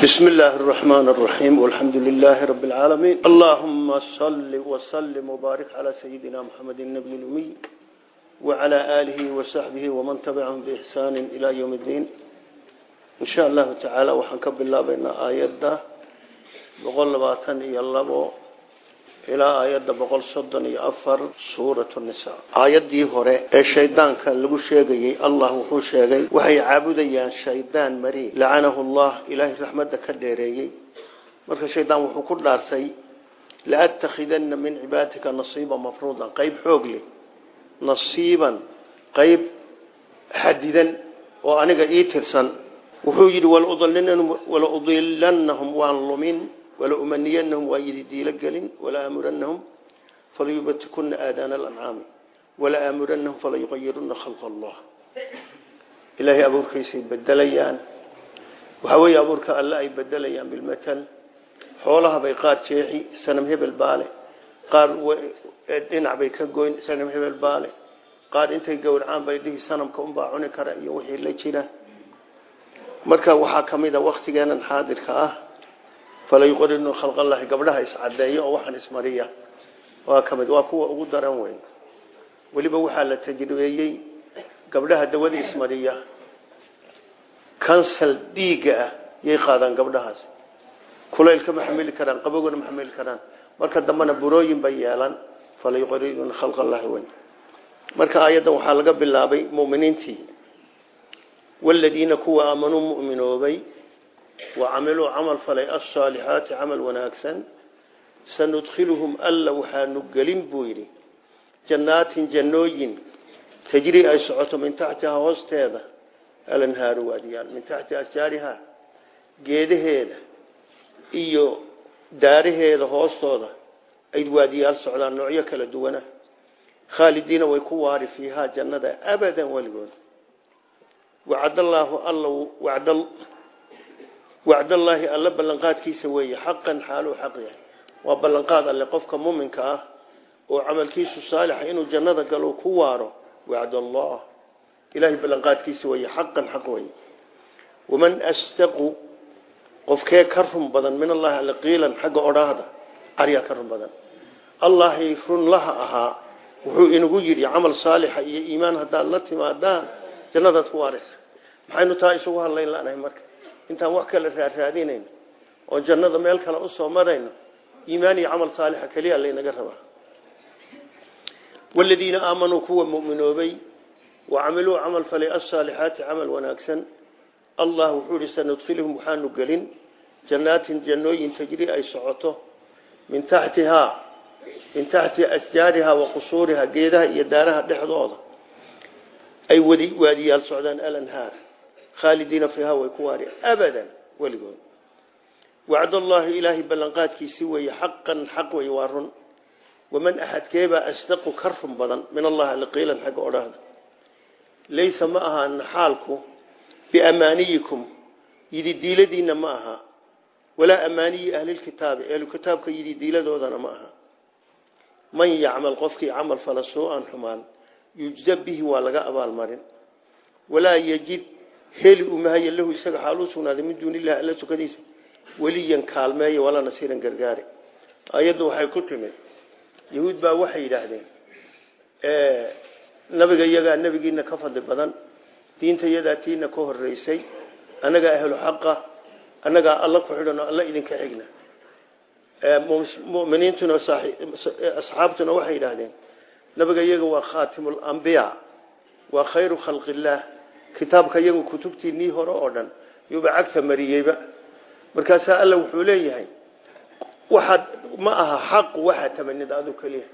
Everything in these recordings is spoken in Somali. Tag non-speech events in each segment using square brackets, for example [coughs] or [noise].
بسم الله الرحمن الرحيم والحمد لله رب العالمين اللهم صل وسلم وبارك على سيدنا محمد النبي الأمي وعلى آله وصحبه ومن تبعهم بإحسان إلى يوم الدين إن شاء الله تعالى وحنكب الله بين آيات بقول لباتن ilaa aayadda boqol soddon iyo afar suuratu nisaa. Aayaddii hore ee shaydaanka lagu sheegayey allah wuxuu sheegay waxay caabudayaan shaydaan marii. Lacanahu allah ilaahay raxmadda ka dheereeyey. Marka shaydaan wuxuu ku dhaartay laattakhidanna min cibaadika nasiiban mafruudan. Qayb xoog leh. Nasiiban qayb xadidan oo aniga ii tirsan. Wuxuu yidhi wala waan lumin wala umaniyannahum waan yidi diilo gelin wala aamurannahum falayubatikunna aadaana alancaami wala aamurannahum falayuqayirunna khalqa allah ilaahay abuurkiisay bedelayaan waxaa weeye abuurka alle ay bedelayaan bilmatal. Xoolaha bay qaar jeexi sanam hebel baale. Qaar dhinac bay ka goyn sanam hebel baale. Qaar intay gowracaan bay dhihi sanamka unbaa cuni kara iyo wixii la jira. Marka waxaa ka mid a waktigeenan xaadirka ah fala yuqarinu khalqallahi gabdhaha iscadeeya oo waxaan ismariya waa ka mid waa kuwa ugu daran weyn. Weliba waxaa la tajribeeyey gabdhaha dawada ismariya kansal dhiigga ah yay qaadaan gabdhahaas kulaylka ma xamili karaan qabogana ma xamili karaan. Marka dambena burooyin bay yeelan fala yuqarinuna khalqa allahi weyn. Marka aayaddan waxaa laga bilaabay mu'miniintii. Waladiina kuwa aamanuu mu'minoobay wa camiluu camal falay alsaalixaati camal wanaagsan. Sanudkhiluhum alla waxaanu gelin buu yidhi. Jannaatin jannooyin tajrii ay socoto min taxtihaa hoosteeda. Alanhaaru waadiyaal min taxti ashjaariha geedaheeda iyo daaraheeda hoostooda. Ay waadiyaal socdaan noocyo kala duwana. Khaalidiina way ku waari fiihaa jannada abadan weligood. Wacdallaahu alla wacdallaahi alla ballanqaadkiisa weeye xaqan xaaluu xaq yahay. Waa ballanqaad alle qofka muminka ah oo camalkiisu saalixa inuu jannada galo ku waaro wacdallah. Ilahay ballanqaadkiisa weeye xaqan xaq weeye. Waman astaqu qofkee ka run badan min allahi alle qiilan xagga odhaahda aryaa ka run badan. Allahay runlaha ahaa wuxuu inagu yidhi camal saalixa iyo iimaan haddaad la timaadaan jannadaad ku waaraysa maxaynu taa intaan wax kale raaraadinayn oo jannada meel kale u soo marayno iimaan iyo camal saalixa keliya laynaga rabaa. Waladiina aamanuu kuwa muminoobay wacamiluu camal falay asaalixaati camal wanaagsan allah wuxuu ihi waxaanu gelin jannaatin jannooyin tajri ay socoto min taxtihaa min taxti asjaariha wa qusuuriha geedaha iyo daaraha dhexdooda. Ay wadi waadiyaal socdaan alanhaar khaalidiina fiiha way ku waari abadan weligood. Wacdallaahi ilaahay ballanqaadkiisii weeye xaqan xaq wey waa run. Waman axadkeebaa astaqu ka run badan min allahi alqiilan xagga odhaahda. Laysa ma aha xaalku biamaaniyikum yididiiladiinna ma aha. Walaa amaaniyi ahlilkitaabi ahlukitaabka yididiiladoodana ma aha. Man yacmal qofkii camal fala suu-an xumaan yujza bihi waa laga abaalmarin walaa heli umahaye lahu isaga xaaluu sugnaaday min duuni illahi alla sukadiisa weliyan kaalmeeya walaa nasiiran gargaari ayaddu waxay ku timid. Yahuud baa waxay yidhaahdeen nabiga iyagaa nebigiina ka fadli badan diinta iyadaa tiina ka horeysay annagaa ahlu xaqa annagaa alla ku xidhan oo alla idinka xigna. Muminiintuna asxaabtuna waxay yidhaahdeen nabiga iyaga waa khaatimlambiya waa khayru khalqillaah kitaabka iyagu kutubtiinii hore oo dhan yuuba cagta mariyeyba. Markaasaa alla wuxuu leeyahay waxaad ma aha xaqu waxaa tamanida adu keliya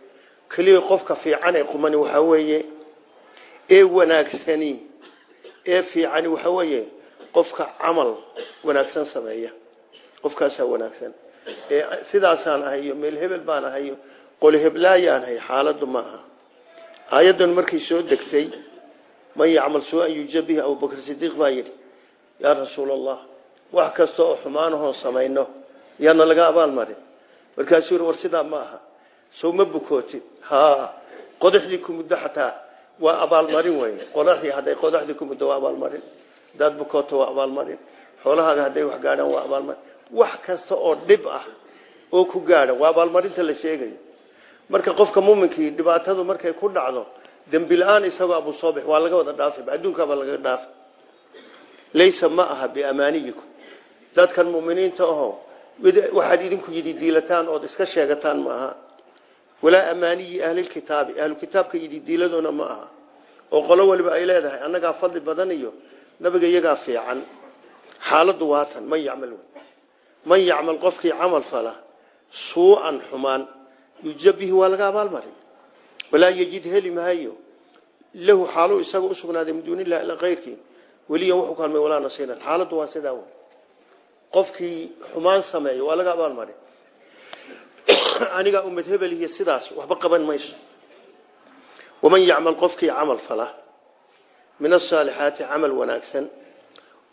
keliya qofka fiican ee qumani waxaa weeye ee wanaagsani ee fiicani waxaa weeye qofka camal wanaagsan sameeya qofkaasaa wanaagsan. Ee sidaasaan ahay iyo meel hebel baan ahay iyo heblaayaan ahay xaaladdu ma aha. Aayaddan markay soo degtay man yacmal suu-an yuja bihi abubakr sidiiq baa yidhi yaa rasuul allah wax kasta oo xumaanahoon samayno yaana laga abaalmarin markaasuu yidhi war sidaa ma aha sow ma bukootid ha qodaxdii ku muddo xataa waa abaalmarin wey qodaxdii hadday qodaxdii ku muddo waa abaalmarin hadaad bukooto waa abaalmarin xoolahaaga hadday wax gaadhaan waa abaalmarin wax ah marka qofka muminkii dhibaatadu markay ku dhacdo dembi la'aan isagoo abu soobix waa laga wada dhaafiba adduunkaaba laga dhaafi laysa ma aha biamaaniyikum. Dadkan muminiinta aho waxaad idinku yidhi diilataan ood iska sheegataan ma aha. Walaa amaaniyi ahlilkitaabi ahlukitaabka yidhi diiladoona ma aha. Oo qolo waliba ay leedahay annagaa fadli badan iyo nabiga iyagaa fiican. Xaaladdu waatan man yacmal man yacmal qofkii camal fala suu-an xumaan yuja waa laga abaalmarin walaa yejid heli maayo lahu xaalu isaga usugnaaday min duuni illahi ila kayrkii weliyan wuxuu kaalmay walaa nasiiran xaaladdu waa sidaa wey qofkii xumaan sameeyo waa laga abaalmarin anigaa umad hebel iyo sidaas waxba qaban mayso. Waman yacmal qofkii camal fala. Min asaalixaati camal wanaagsan.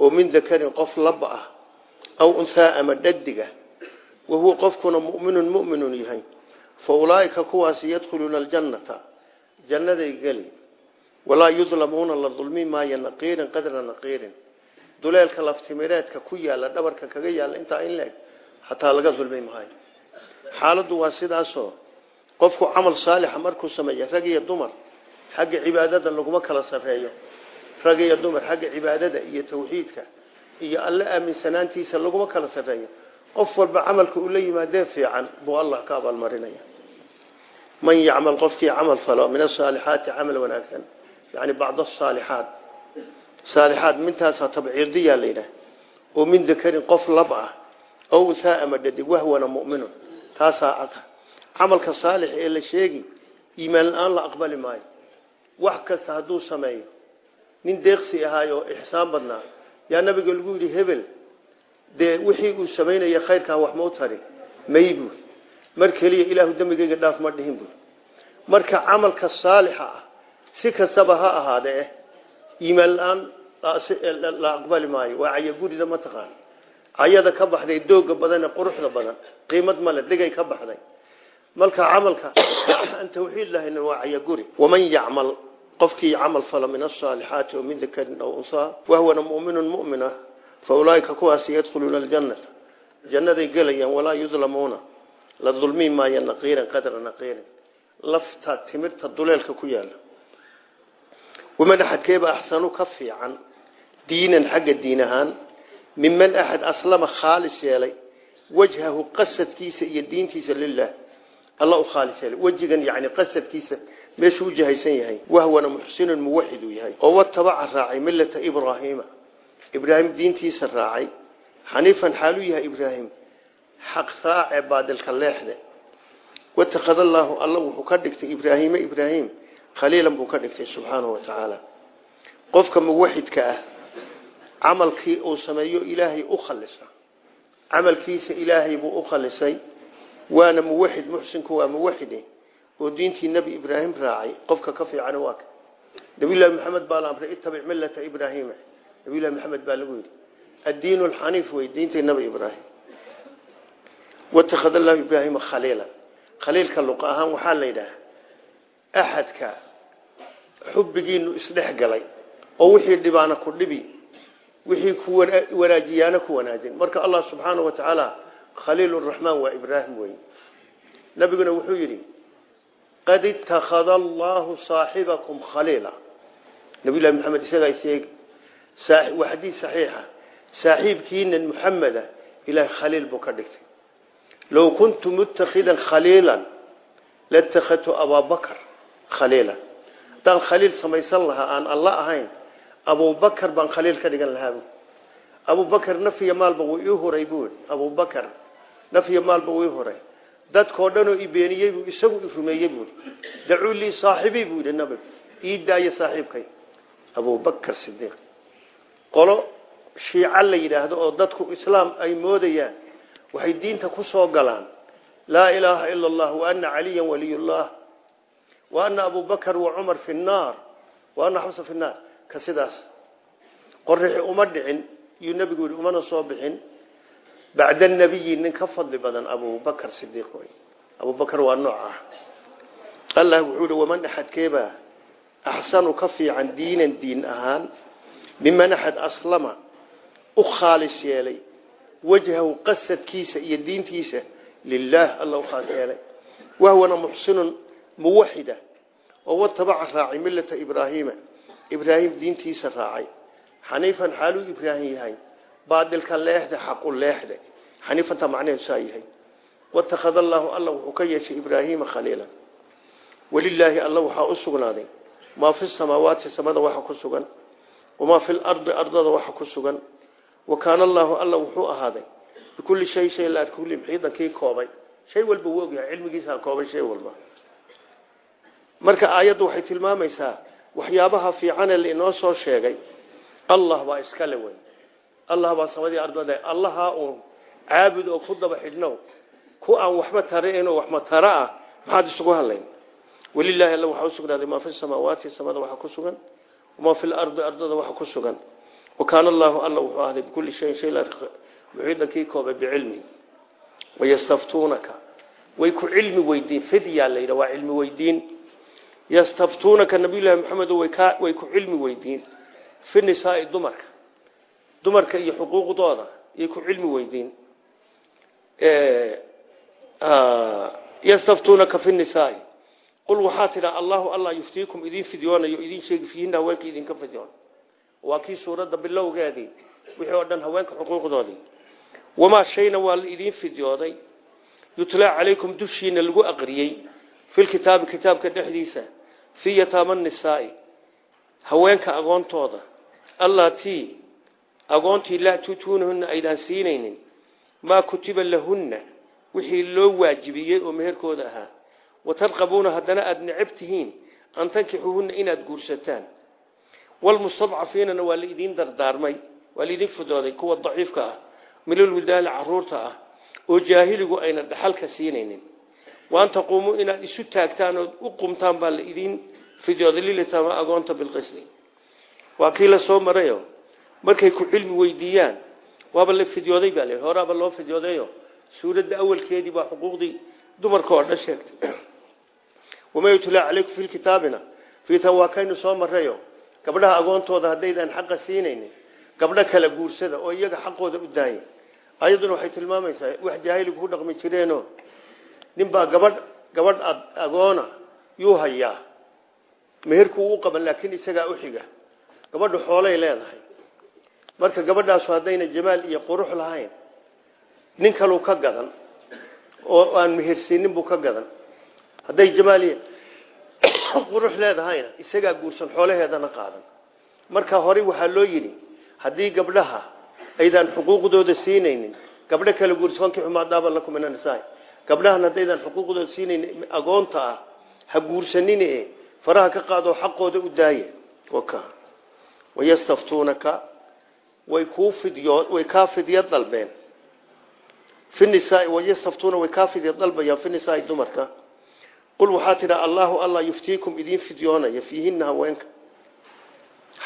Oo min dakarin qof laba ah. Aw unhaa ama dhadiga wahuwa qofkuna muminun muminun yahay fa ulaaika kuwaasi yadkhuluuna aljannata jannaday geli. Walaa yudlamuuna la dulmi maayo naqiirin qadra naqiirin. Duleelka laftimireedka ku yaalla dhabarka kaga yaalla intaa in leeg xataa laga dulmi maayo. Xaaladdu waa sidaasoo qofku camal saalixa markuu sameeya rag iyo dumar xagga cibaadada laguma kala sarreeyo. Rag iyo dumar xagga cibaadada iyo tawxiidka iyo alle aaminsanaantiisa laguma kala sarreeyo. Qof walba camalka uu la yimaadee fiican buu allah ka abaalmarinaya man yacmal qofkii camal falo min asaalixaati camal wanaagsan yani bacd asaalixaat saalixaad mintaasaa tabciidiyaa la yidhaah oo min dakarin qof lab ah aw unhaa ama dhadig wahwana muminun. Taasaa ada camalka saalix ee la sheegi iimaan la'aan la aqbali maayo. Wax kasta hadduu sameeyo nin deeqsi ahaayo ixsaan badnaa yaa nabiga lagu yidhi hebel dee wixii uu samaynaya khayrkaa wax mau tarin may buur mar keliya ilaahu dembigeyga dhaaf ma dhihin buur marka camalka saalixa ah si kastaba ha ahaadee iimaan la'aan la aqbali maayo. Waa cayagurida mataqaan cayada ka baxday dooga badan ee quruxda badan qiimad male degay ka baxday. Marka camalka [coughs] aan tawxiid lahayn waa cayaguri waman yacmal qofkii camal fala min asaalixaati oo min dakarin aw unsaa wahwana muminun mumina fa ulaaika kuwaasi yadkhuluuna aljannata. Jannaday gelayaan walaa yudlamuuna la dulmi maayo naqiiran qadra naqiirin lafta timirta duleelka ku yaalla waman axadkeeba axsanu ka fiican diinan xagga diin ahaan miman axad aslama khaalis yeelay wajhahu qasadkiisa iyo diintiisa lilah alla u khaalis yeelay. Wejigan yani qasadkiisa meeshuu u jahaysan yahay. Wahwana muxsinun muwaxid uu yahay. Oo watabaca raacay millata ibraahiima ibraahim diintiisa raacay. Xaniifan xaaluu yahay ibraahim xaq raace baadilka leexde watakhada allaahu alla wuxuu ka dhigtay ibraahiima ibraahim khaliilan buu ka dhigtay subxaanahu wa tacaala qofka muwaxidka ah camalkii uu sameeyo ilaahay u khalisa camalkiisa ilaahay buu u khalisay waana muwaxid muxsinku waa muwaxide oo diintii nebi ibraahim raacay. Qofka ka fiican waa ka. Nabiyullahi maxamed baa la amray ittabic millata ibraahiima nabiyullahi maxamed baa lagu watakhada allahu ibraahima khaliila. Khaliilka luqa ahaan waxaa la yidhaah axadka xubbigiinu isdhex galay oo wixii dhibaana ku dhibi wixii ku wanaajiyaana ku wanaajin. Marka allah subxaanahu wa tacaala khaliil raxmaan waa ibraahim wey nabiguna wuxuu yidhi qad ittakhada allahu saaxibakum khaliila. Nabiyullahi maxamed isagaa sheegi waa xadiis saxiixa. Saaxiibkiinan muxameda ilahay khaliil buu ka dhigtay low kuntu mutakhidan khaliilan latakhadtu abaabakar khaliila haddaan khaliil samaysan lahaa aan alla ahayn abubakar baan khaliil ka dhigan lahaa abubakar nafya maalba wuu ii huray buu abubakar nafya maalba wuu ii huray dadkoo dhanoo i beeniyey buu isagu i rumeeyey buu dacuu lii saaxibii buu yidhi nabigu ii daayo saaxiibkay abubakar sidiiq qolo shiica la yidhaahdo oo dadku islaam ay moodayaan waxay diinta ku soo galaan. Laa ilaaha ila allah wa ana caliya waliyullah. Wa ana abubakar wa cumar fi nnaar. Wa ana xabsa fi nnaar. Ka sidaas. Qorixi uma dhicin. Yuu nebigu yidhi umana soo bixin. Bacda nabiyi nin ka fadli badan abubakar sidiiq wey abubakar waa nooc ah. Allah wuxuu yihi waman axadkeebaa axsanu ka fiican diinan diin ahaan. Miman axad aslama? U khaalis yeelay wajhahu qasadkiisa iyo diintiisa lilaah alla khaas yeelay. Wahwana muxsinun muwaxida oo watabaca raacay millata ibraahiima ibraahim diintiisa raacay. Xaniifan xaaluu ibraahim yahay. Baadilka leexde xaqu leexde xaniifanta macnaheedu saa yahay. Watakhada allaahu alla wuxuu ka yeeshay ibraahiima khaliila walilaahi alla waxaa u sugnaaday. Maa fi samaawaati samada waxa ku sugan? Wamaa fi lardi ardada waxa ku sugan wa kaana allaahu alla wuxuu ahaaday bikulli shay shay la kulli muxiidan kii koobay. Shay walba wuu ogyahay cilmigiisaa koobay shay walba. Marka aayaddu waxay tilmaamaysaa waxyaabaha fiicanee lainoo soo sheegay allah baa iskale wey allah baa samadii ardada allahaa uun caabud oo ku daba xidhnow ku aan waxba tarainoo waxma tara ah maxaad isugu hadlayn? Walilaahi alla waxaa usugnaaday maa fi samaawaati samada waxa ku sugan wamaa fi lardi ardada waxa wa kaana allaahu alla wuxuu ahday bikulli shayin shay muxiidan kii koobay bicilmi wayastaftuunaka way ku cilmi weydiin. Fidyaa la yidha waa cilmi weydiin. Yastaftuunaka nabiyullaahi maxamed way ku cilmi weydiin. Fi nisaai dumarka. Dumarka iyo xuquuqdooda yay ku cilmi weydiin. Yastaftuunaka fi nisaai. Qul waxaa tidhaa allahu allah yuftiikum idin fidyoonayo idin sheegi fiihinna haweenka idinka fidyoon waa kii suuradda bilowgeedii wixii oo dhan haweenka xuquuqdoodii wamaa shayna waa la idiin fidyooday. Yutlaa calaykum dushiina lagu aqriyey. Filkitaabi kitaabka dhexdiisa. Fii yataama nisaai. Haweenka agoontooda. Allatii agoontii laa tutuunahunna aydaan siinaynin. Maa kutiba lahunna wixii loo waajibiyey oo meherkooda ahaa. Watarqabuuna haddana aada necab tihiin. An tankixuuhunna inaad guursataan walmustadcafiinana waa laidiin dardaarmay waa laidiin fidooday kuwa daciifka ah milolwildaani carruurta ah oo jaahiligu ayna dhaxalka siinaynin. Waan taquumuu inaad isu taagtaan ood u qumtaan baa laidiin fidyooday lilitama agoonta bilqisdi waa kii la soo marayo markay ku cilmi weydiiyaan waaba la fidyooday baa la horaaba loo fidyoodayo suuradda awalkeedii baa xuquuqdii dumarka oo sheegtay. Wamaa yutlaa calaykum soo marayo gabdhaha agoontooda haddaydaan xaqa siinaynin gabdho kala guursada oo iyaga xaqooda u daaya ayadduna waxay tilmaamaysaa wax jaahiligu ku dhaqmi jireeno. Ninbaa gabadh gabadh agoona yuu hayaa. Meherkuu u qaban laakiin isagaa u xiga. Gabadhu xoolay leedahay. Marka gabadhaasu haddayna jamaal iyo qurux lahayn nin kaluu ka gadan oo aan mehersiinin buu ka gadan. Hadday jamaal [laughs] qurux leedahayna isagaa guursan xoolaheedana qaadan. Marka hore waxaa loo yidhi haddii gabdhaha aydaan xuquuqdooda siinaynin gabdho kala guursankixu maadaaba lakum min anisaa gabdhahan haddaydaan xuquuqdooda siinaynin agoonta ah ha guursanine faraha ka qaadoo xaqooda u daaya wayastaftuunaka way kuu fidyo way kaa fidya dalbeen. Nisaai wayastaftuuna way kaa fidya dalbayaan fi dumarka qul waxaa tidhaa allahu allah yuftiikum idiin fidyoonaya fiihinna haweenka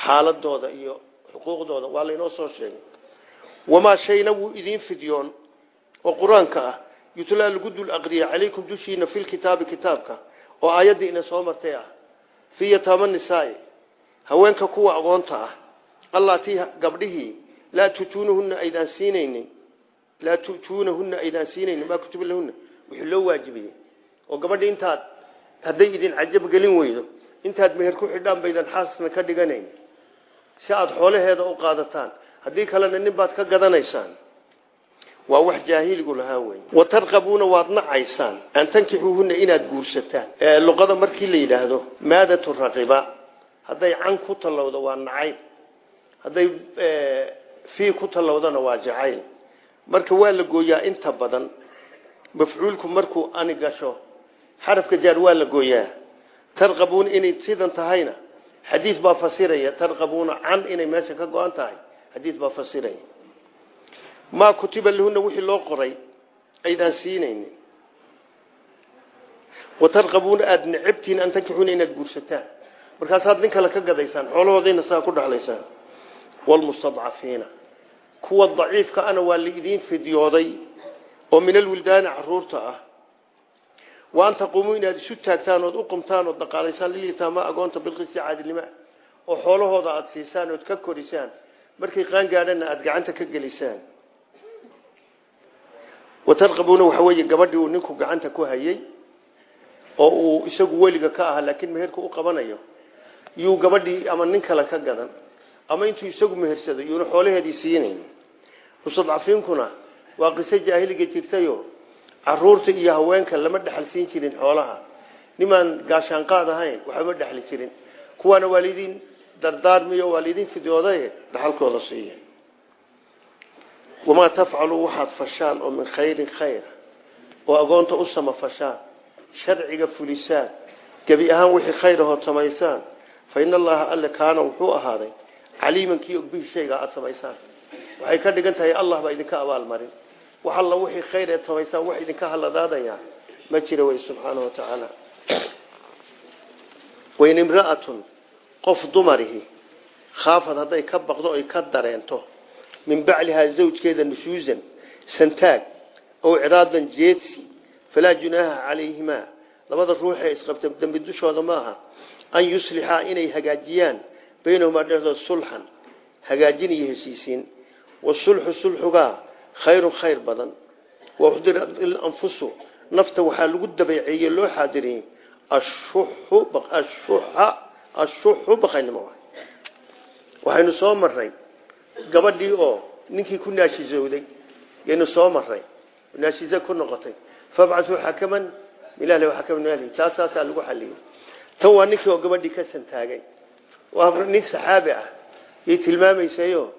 xaaladooda iyo xuquuqdooda. Waa laynoo soo sheegay. Wamaa shayna wuu idiin fidyoon oo qur'aanka ah yutlaa lagu dul aqriya calaykum dushiina fi lkitaabi kitaabka oo aayaddii ina soo martay ah fii yataama nisaai haweenka kuwa agoonta ah allatii gabdhihii laa tutuunahunna aydaan siinaynin laa tu'tuunahunna aydaan maa kutuba lahunna wixii loo waajibiyey oo gabadha intaad hadday idin cajab gelin weydo intaad meher ku xidhaan baydan xaasna ka dhiganayn. Si aada xoolaheeda u qaadataan haddii kalena nin baad ka gadanaysaan waa wax jaahiligu lahaa wey watarqabuuna waad nacaysaan an tankixuuhunna inaad guursataan. Luqada markii la yidhaahdo maadatu raqiba hadday can ku tallowdo waa nacayb. Hadday fii ku tallowdana waa jacayl. Marka waa la gooyaa inta badan mafcuulku markuu ani gasho xarafka jaar waa la gooyaa. Tarqabuuna inay sidan tahayna. Xadiis baa fasiraya tarqabuuna can inay meesha ka go-an tahay. Xadiis baa fasiraya. Maa kutiba lahunna wixii loo qoray aydaan siinaynin. Watarqabuuna aada necabtihiin an tankixuuna inaad guursataan. Markaasaad nin kale ka gadaysaan xoolahoodayna saa ku dhexlaysaan wlmustadcafiina kuwa daciifka ana waa laidiin fidyooday oo min alwildaani carruurta ah wa an taquumuu inaad isu taagtaan ood u qumtaan ood dhaqaalaysaan lilyataama agoonta bilqisti caadilnimo oo xoolahooda aada siisaan ood ka korisaan. Markay qaan gaadhana aada gacanta ka gelisaan. Watarqabuuna waxa weeye gabadhii uu ninku gacanta ku hayay oo uu isagu weliga ka ahaa laakiin meherka u qabanayo yuu gabadhii ama nin kale ka gadan. Ama intuu isagu mehersado yuuna xoolaheedii siinayn carruurta iyo haweenka lama dhexal siin jirin xoolaha. Nimaan gaashaanqaad ahayn waxbama dhexli jirin. Kuwaana waa laydin dardaarmiyo waa laydin fidoodaye dhaxalkooda siiya. Wamaa tafcalu waxaad fashaan oo min khayrin khayr oo agoonta u samafashaan sharciga fulisaan gebi ahaan wixii khayr ahoo samaysaan. Fa in allaha alle kaana wuxuu ahaaday caliiman kii og bihi aada samaysaan. Waxay ka dhigan tahay allah baa idinka abaalmarin wax alla wixii khayr eed samaysaan wax idinka haladaadaya ma jira wey subxaana wa tacaala. Wain imra'atun qof dumarihi khaafad hadday ka baqdo oy ka dareento min baclihaa zawjkeeda nusuusan santaag ow ciraadan jeedsi falaa junaaha calayhimaa labada ruuxee isqabta dembi dushooda maaha an yuslixaa inay hagaajiyaan baynahumaa dhexdood sulxan hagaajin iyo heshiisiin. Wasulxu sulxugaa khayrun khayr badan. Wauxdirat ilanfusu nafta waxaa lagu dabeeceeye loo xaadiriyey ashuxu baqaynimo waxaynu soo maray gabadhii oo ninkii ku naashizowday yaynu soo maray naashize ku noqotay. Fabcatuu xakaman milahi taasaasaa lagu xaliyey tan waa ninkii oo gabadhii ka santaagay. Nin saxaabi ah. Yay tilmaamaysayo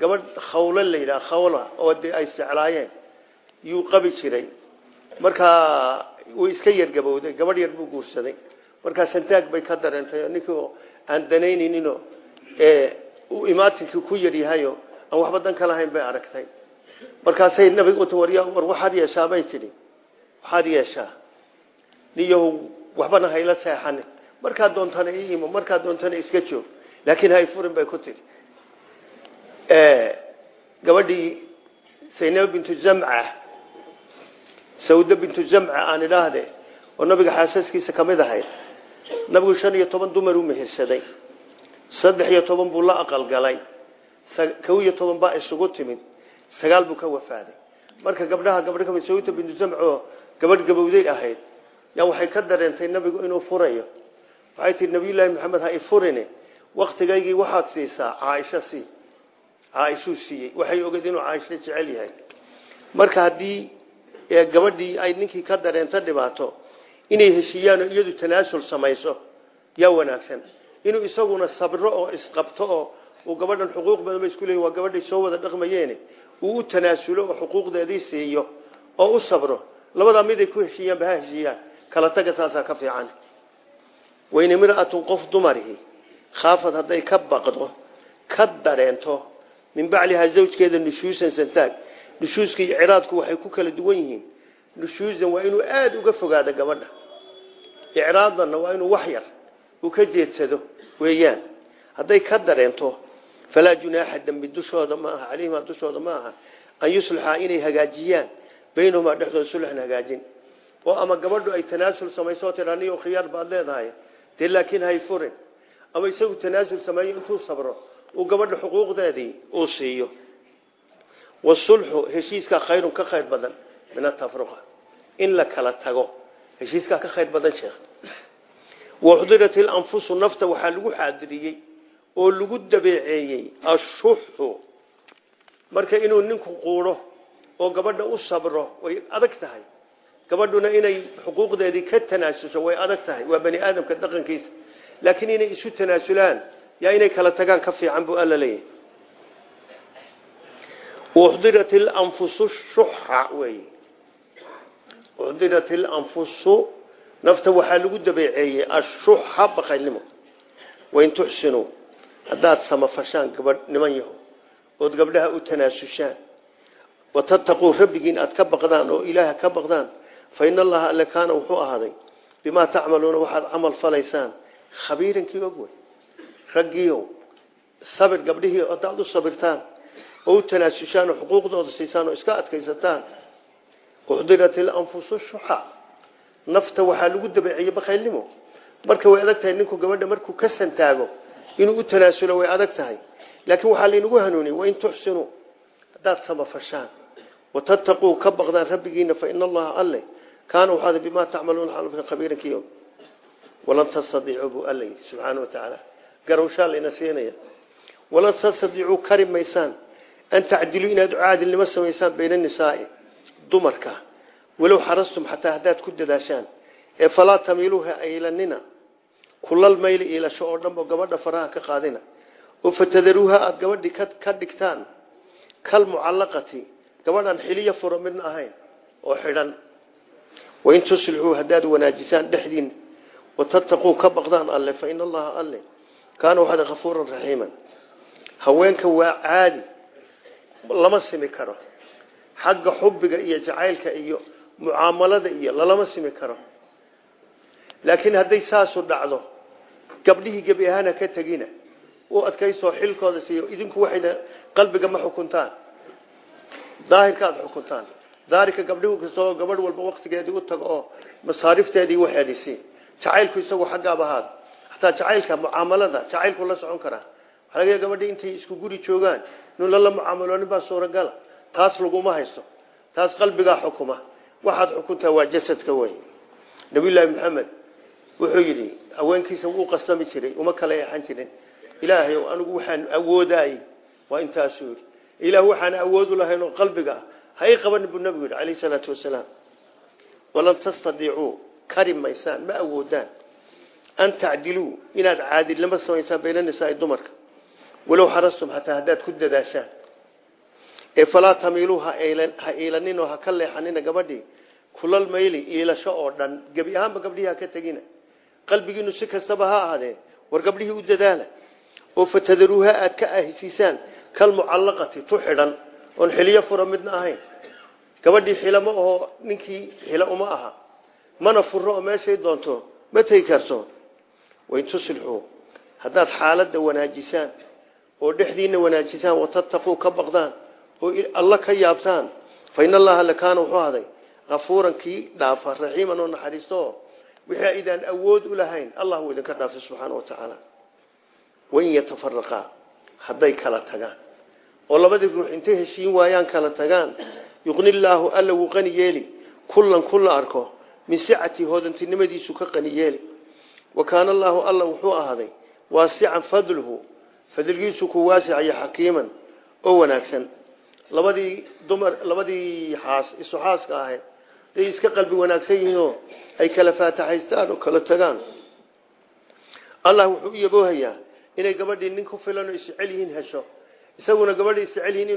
gabadh khawlo la yidhaha khawla oo dee ay isjeclaayeen yuu qabi jiray. Markaa way iska yargabowday gabadh yar buu guursaday. Markaa santaag bay ka dareentay ninkii aan danaynayninoo uu imaatinkii ku yaryahayo aan waxba dan ka lahayn bay aragtay. Markaasay nabiga war waxaad yeeshaa? bay tidhi. Waxaad yeeshaa. Niyahow waxbana hayla seexanin. Markaad doontana i imo doontana iska joog. Laakiin hay furin bay ku tidhi gabadhii saynab bintu zamca sawda bintu zamca aan idhaahde oo nabiga xaasaskiisa ka mid ahayd nabigu shan iyo toban dumar u mehersaday saddex iyo toban buu la aqalgalay kow iyo toban baa isugu timid. Sagaal buu ka wafaaday. Marka gabdhaha gabdho ka mid sawda bintu zamca oo gabadh gabowday ahayd yaa waxay ka dareentay nabigu inuu furayo. Waxay tihi nabiyullaahi maxamed ha i furine. Waktigaygii waxaad caaishuu siiyey waxay ogeed inuu caaisho jecel yahay. Marka haddii gabadhii ay ninkii ka dareento dhibaato inay heshiiyaanoo iyadu tanaasul samayso yaa wanaagsan. Inuu isaguna sabro oo isqabto oo uu gabadhan xuquuq badan ba isku leeyihiin waa soo wada dhaqmayeene uu u tanaasulo oo xuquuqdeedii siiyo oo u sabro. Labadaa miday ku heshiiyaanba ha heshiiyaan. Kala taga saasaa ka fiican. Wayn imra'atun qof dumarihi khaafad hadday ka baqdo ka dareento min baclihaa zawjkeeda nushuusan santaag. Nushuuska iyo waxay ku kala duwan yihiin. Nushuusan waa inuu aada uga fogaado gabadha. Icraadanna waa inuu wax yar uu ka jeedsado weeyaan. Hadday ka dareento falaa junaaxa dembi dushooda ma aha calayhimaa dushooda ma aha an yuslixa inay hagaajiyaan baynahumaa dhexdooda sulxan hagaajin. Oo ama gabadhu ay tanaasul samayso tia niyo khiyaar baad leedahay dee laakiin hay furin. Ama isagu tanaasul sameeyo intuu sabro uu gabadha xuquuqdeedii uu siiyo. Wasulxu heshiiskaa khayrun ka khayr badan min atafruqa in la kala tago heshiiskaa ka khayr badan sheekh. Waxdirat ilanfusu nafta waxaa lagu xaadiriyey oo lagu dabeeceeyey ashuxu marka inuu ninku quudho oo gabadha u sabro way adag tahay. Gabadhuna inay xuquuqdeedii ka tanaasuso way adag tahay. Waa bani aadamka dhaqankiisa. Laakiin inay isu tanaasulaan yaa inay kala tagaan ka fiican buu alla leeyahay. Uxdirat ilanfusu shuxa wey. Uxdirat ilanfusu nafta waxaa lagu dabeeceeyey ashuxa baqaynimo wain tuxsinuu haddaad samafashaan gabadh niman yaho ood gabdhaha u tanaasushaan watattaquu rabbigiin aad ka baqdaan oo ilaaha ka baqdaan fa in allaha alle kaana wuxuu ahaaday bimaa tacmaluuna waxaad camal falaysaan khabiirankii og wey raggiio sabir gabdhihii haddaad u sabirtaan oo u tanaasushaan oo xuquuqdooda siisaan oo iska adkaysataan. Uxdirat ilanfusu shuxa nafta waxaa lagu dabeeciyey bakaylnimo marka way adag tahay ninku gabadha markuu ka santaago inuu u tanaasulo way adag tahay. Laakiin waxaa laynagu hanuuniyey wain tuxsinuu haddaad samafashaan watattaquu ka baqdaan rabbigiina fa ina allaha alle kaana waxaad bimaa tacmaluuna khabiiran kiyo walan tastadiicuu buu alla yidhi subxaana wa tacaala garowshaa layna siinaya walan tastadiicuu kari maysaan. An tacdiluu inaad caadilnimo samaysaan bayna nisaai dumarka. Walow xarastum xataa haddaad ku dadaashaan. Ee falaa tamiiluuha aylanina. Kulal mayli iilasho oo dhanbo gabadha faraha ka qaadina. Oo fatadaruuha aada gabadhi ka dhigtaan. Kal mucallaqati gabadhaan xiliyo furo midna ahayn oo xidhan. Wain tuslixuu haddaad wanaajisaan dhexdiin. Watattaquu ka baqdaan alle fa ina allaha kaana waxaad kafuuran raxiiman haweenka waa caadi lama simi karo xagga xubbiga iyo jacaylka iyo mucaamalada iyo lalama simi karo laakiin hadday saasu dhacdo gabdhihii gebi ahaana ka tegina u adkaysoo xilkooda siiyo idinku waxayna qalbiga ma xukuntaan daahirka aada xukuntaan daahirka gabdhihu kastoo gabadh walba waktigeedii u tago oo masaarifteedii waxeedii sii jacaylku hataa jacaylka mucaamalada jacaylku la socon karaa waxaa laga gabadhii intay isku guri joogaan inuu lala mucaamaloonin baa suuragala taas laguma haysto. Taas qalbigaa xukuma. Waxaad xukuntaa waa jasadka wey nabiyullaahi maxamed wuxuu yidhi haweenkiisa wuu qasami jiray uma kala eexan jirin. Ilaahay anigu waxaan awoodaayey waa intaasuu yidhi. Ilaah waxaan awoodu lahayn qalbiga ah. Ha ii qabanin buu ma awoodaan an tacdiluu inaad caadilnimo samaysaan bayna nisaai dumarka walow xarastum xataa haddaad ku dadaashaan ee falaa tamiiluu ha iilanin oo ha ka leexanina gabadhii kulal mayli iilasho oo dhan gebi ahaanba gabdhihii ha ka tegina qalbigiinu si kastaba ha ahaadee war gabdhihii u dadaala oo fatadaruuha aad ka ahisiisaan kal mucallaqati tu xidhan oon xiliyo fura midna ahayn gabadhii xilo ma ninkii xilo uma aha mana furo oo meeshay doonto ma tegi karto wain tuslixuu haddaad xaaladda wanaajisaan oo dhexdiina wanaajisaan watattaquu ka baqdaan oo alla ka yaabtaan fa in allaha lakaana wuxuu ahaday kafuuran kii dhaafa raxiiman oo naxariisto wixii aydaan awood u lahayn allah wuu idinka dhaafay wa tacaala. Wain yatafaraqaa hadday kala tagaan. Oo labadii ruux intay heshiin waayaan kala tagaan yuqni illaahu alla wuu qani yeeli. Kullan kulla arko min sicati hoodantinimadiisu ka qani yeeli wa kaana allaahu alla wuxuu ahaaday waasican fadluhu fadligiisu ku waasicayo xakiiman oo wanaagsan. Labadii dumar labadii xaas isu xaaska ahayd day iska qalbi wanaagsan yihiinoo ay kala faataxaystaan oo kala tagaan. Allah wuxuu u yaboohayaa inay gabadhii nin ku filan oo isjecel yihiin hesho isaguna gabadhii isjecel yihiin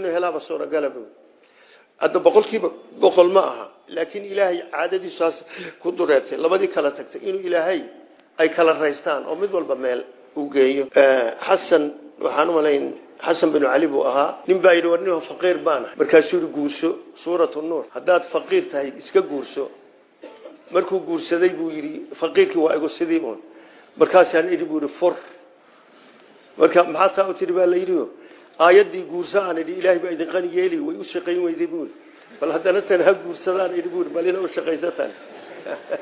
boqol ma aha laakiin ilaahay caadadiisaas ku dureertay labadii kala tagtay inuu ilaahay ay kala raystaan oo mid walba meel uu geeyo. Xasan waxaan umalayn xasan binu cali buu ahaa. Nin baa yidhi war faqiir baana. Markaasuu guurso suuratu nuur. Haddaad faqiir tahay iska guurso. Markuu guursaday buu yidhi faqiirkii waa igu sidii un markaasaan idhi buu yidhi fur marka maxaa taa u tihi baa la yidhi aayaddii guurso aan idhi ilaahay baa idin qani way u shaqayn weyday buu bal haddana tan ha guursadaan idhi buu bal ina u shaqaysataan.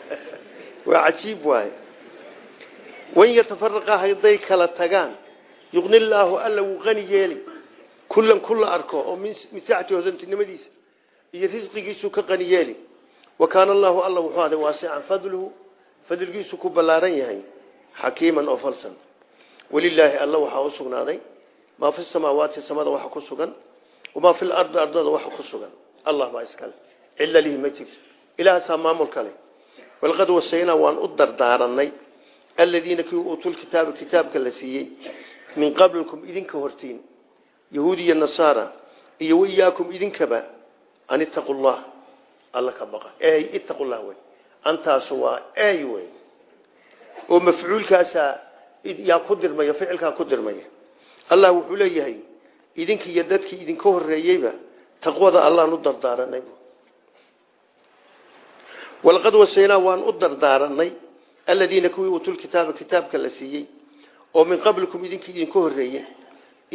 [laughs] Waa cajiib waaye wain yatafaraqa hadday kala tagaan yuqni illaahu alla wuu qani yeeli kullan kulla arko oo min sacati hodantinimadiisa iyo risqigiisu ka qani yeeli wa kaana allaahu alla wuxuu aday waasican fadluhu fadligiisu ku ballaaran yahay xakiiman oo falsan. Walilaahi alla waxaa u sugnaaday maa fi samaawaati samada waxa ku sugan wamaa fi lardi ardada waxa ku sugan. Allah baa iskale cilla lihi ma jirto. Ilaahasaa maamul aladiina kii uutuulkitaaba kitaabka la siiyey min qablikum idinka hortiin yahuud iyo nasaara iyo waiyaakum idinkaba an ittaqu llah alla ka baqa. Ey ittaqu llah wey. Antaasu waa ey wey. Oo mafcuulkaasaa yaa ku dirmaya ficilkaa ku dirmaya. Allah wuxuu leeyahay idinki iyo dadkii idinka horeeyeyba taqwada allaan u dardaaranay walaqad wasaynaa waan u dardaaranay aladiina kuwii uutulkitaaba kitaabka la siiyey oo min qablikum idinkii idinka horeeyey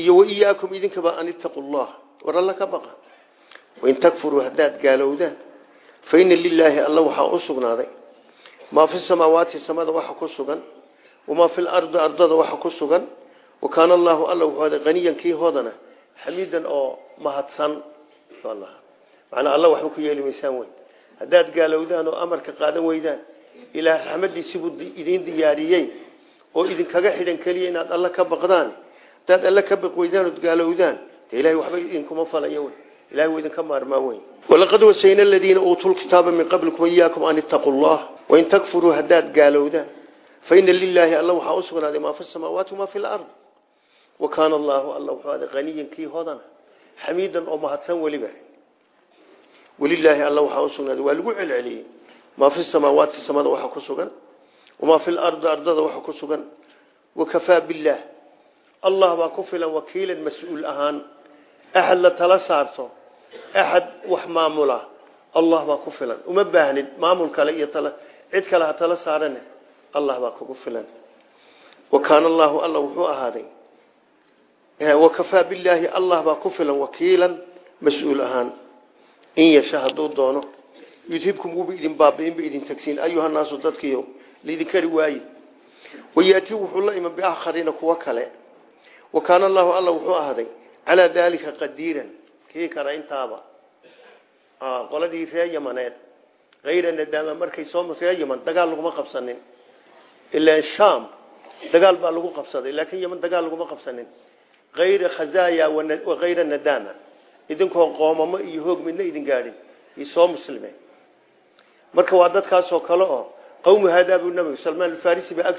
iyo waiyaakum idinkaba an ittaqu llah war alla ka baqa. Wain takfuruu haddaad gaalowdaan fa ina lilaahi alla waxaa u sugnaaday. Maa fi samaawaati samada waxa ku sugan wamaa fi lardi ardada waxa ku sugan wa kaana allaahu alla wuxuu aday qaniyan kii hoodana xamiidan oo mahadsan. Macnaa alla waxba ku yeeli maysaan wey haddaad gaalowdaan oo amarka qaadan weydaan ilaah raxmadiisibuu idiin diyaariyey oo idinkaga xidhan keliya inaad alla ka baqdaan haddaad alla ka baq weydaan ood gaalowdaan dee ilahay waxba idinkuma falayo ilahay wuu idinka maarmaa wey walaqad wasayna aladiina uutuu lkitaaba min qablikum iyaakum an ittaquu llah wain takfuruu haddaad gaalowdaan. Faina lilaahi alla waxaa u sugnaaday fi samaawaati wamaa fi lard wa kaana allaahu alla wuxuu aday qaniyan kii xamiidan oo mahadsan weliba. Walilaahi alla waxaa u sugnaaday waa lagu celceliyey maa fi samaawaati samada waxa ku sugan wamaa fi lardi ardada waxa ku sugan wakafaa billaah allah baa ku filan wakiilan mas'uul ahaan. Axad la tala saarto axad wax maamula allah baa ku filan. Uma baahnid maamul kale iyo tala cid kale ha tala saarane allah baa kugu filan yudhibkum wuuba idin baabi'inba idin tagsiin ayuhanaasu dadkiiyo laydin kari waaye wayaatii wuxuu la iman biakhariina kuwo kale. Wa kaana allaahu alla wuxuu ahaaday calaa daalika qadiiran kii kara intaaba. Qoladii ree yamaneed hayra nadaama markay soo ree yaman dagaal laguma qabsanin. Ilaan shaam dagaal baa lagu qabsaday laakiin yaman dagaal laguma qabsanin. Hayra khazaaya wahayra nadaama idinkoo qoomamo iyo hoog midna idin gaadhin iyo soo muslime marka waa dadkaasoo kale oo qawmu haadaabu nabigu salmaan alfarisi baa ag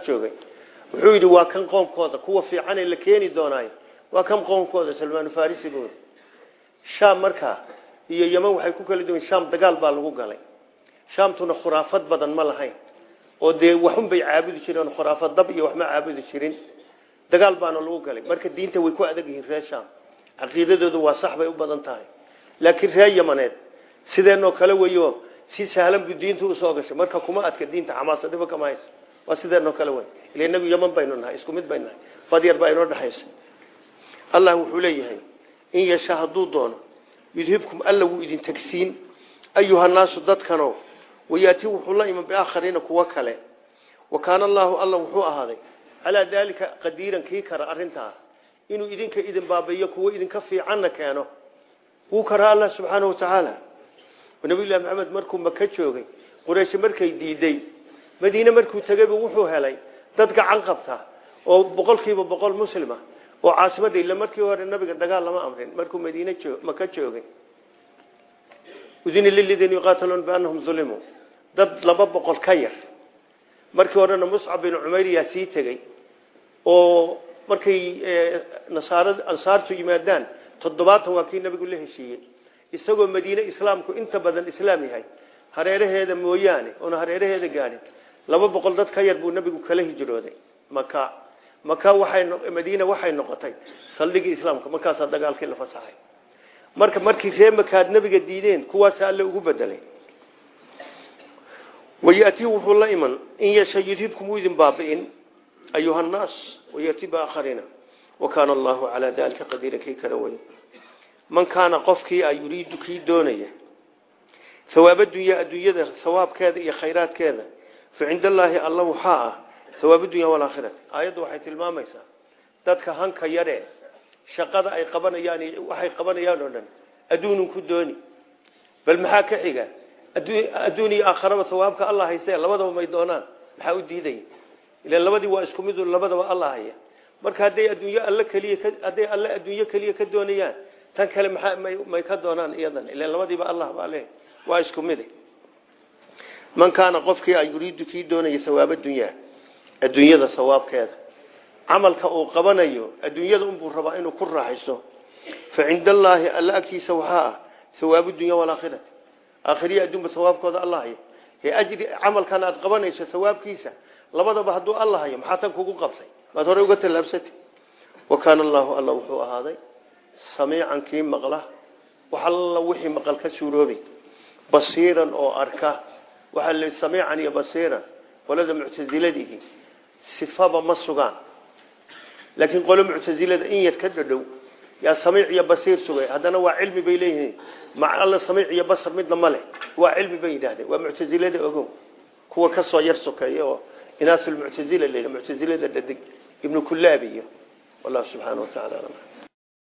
wuxuu yidhi waa kan qoomkooda kuwa fiicanee la keeni doonaayo. Waa kan qoomkooda salmaan alfarisi buu shaam markaa iyo yeman waxay ku kala duwan shaam dagaal baa lagu galay. Shaamtuna khuraafad badan ma lahayn oo dee waxun bay caabudi jireen khuraafad dab iyo waxma caabudi jirin. Dagaal baana lagu galay. Marka diinta way ku adag yihiin reer caqiidadoodu waa sax bay u badan tahay. Laakiin reer yamaneed sideenoo kale weyo si sahlan buu diinta u soo gashay marka kuma adka diinta xamaasadiba kama haysa waa sideenoo kale wey ila inagu yaman baynu nahay isku mid baynu nahay. Badyar baa inoo dhexaysa allah wuxuu leeyahay in yasha hadduu doono yudhibkum alla wuu idin tagsiin. Ayuhanaasu dadkano wayaatii wuxuu la iman biaakhariina kuwo kale. Wa kaana allaahu alla wuxuu ahaaday calaa daalika qadiiran kii kara arrintaa inuu idinka idin baabayo kuwo idinka fiicanna keeno. Wuu karaa allah subxaana wa tacaala nabiyullahi maxamed markuu maka joogay quraysh markay diiday madiine markuu tegayba wuxuu helay dad gacan qabta oo boqolkiiba boqol muslima oo caasimada ila markii hore nabiga dagaal lama amrin markuu madiine maka joogay. Udina liladiina yuqaataluuna biannahum ulimuu dad laba boqol ka yar. Markii horena muscab bin cumayr yaa sii oo markay nasaara ansaartu yimaadaan toddobaatan waa kii nabigu la heshiiyey isagoo madiine islaamku inta badan islaam yahay. Hareeraheeda mooyaane oona hareeraheeda gaadhin. Laba dad ka yar buu nabigu kala hijrooday. Maka maka waxay madiina waxay noqotay saldhigii islaamka. Markaasaa dagaalkii la fasaxay. Marka markii ree makaad nabiga diideen kuwaasa alle ugu bedelay wayatii wuxuu la iman in yasha yudhibkum wuu idin baabi'in ayuha nnaas wayatii biaakharina wa kaana allahu calaa dalika qadiira kii kala man kaana qofkii a yuriidu kii doonaya. Hawaab addunya adduunyada hawaabkeeda iyo khayraadkeeda fa cinda allaahi alla waxaa ah hawaab dunya walaakhirati aayaddu waxay tilmaamaysaa dadka hanka yaree shaqada ay qabanayaan waxay qabanayaan oo dhan adduunun ku dooni. Bal maxaa ka xiga? Adduun iyo aakharaba hawaabka alla hayse labadaba may doonaan maxaa u diidaya ilan labadii waa isku mid labadaba alla haya. Marka hadday adduunyo all keliya hadday alle adduunyo keliya ka doonayaan tan kale may ka doonaan iyadan ilan labadiiba allah baa leh. Waa isku mid. Man kaana qofkii yuriidu kii doonaya hawaab dunyaa adduunyada sawaabkeeda. Camalka uu qabanayo adduunyada unbuu rabaa inuu ku raaxaysto. Fa cinda allaahi alla agtiisa waxaa ah hawaabu dunya walaakhirati aakhiriya adduunba hawaabkooda alla hayo. Ee ajri camalkan aad qabanayso hawaabkiisa labadaba hadduu alla hayo maxaa tan kugu qabtay? Maad horey uga tallaabsatay. Wa kaana allaahu alla wuxuu ahaaday samiican kii maqla wax alla wixii maqal ka suuroobay basiiran oo arka waxaa la samiican iyo basiiran qolada muctasiladihi sifaba ma sugaan. Laakiin qolo muctasilada in yar ka dhadhow yaa samiic iyo basiir sugay haddana waa cilmi bay leeyihiin. Mac alla samiic iyo basar midna ma leh waa cilmi bay yidhaahdeen waa muctasilada ogow. Kuwa ka soo yar sokeeya oo inaasulmuctasila la muctasilada dhadig ibnu kullaab iyo wallahu subxaana wa tacala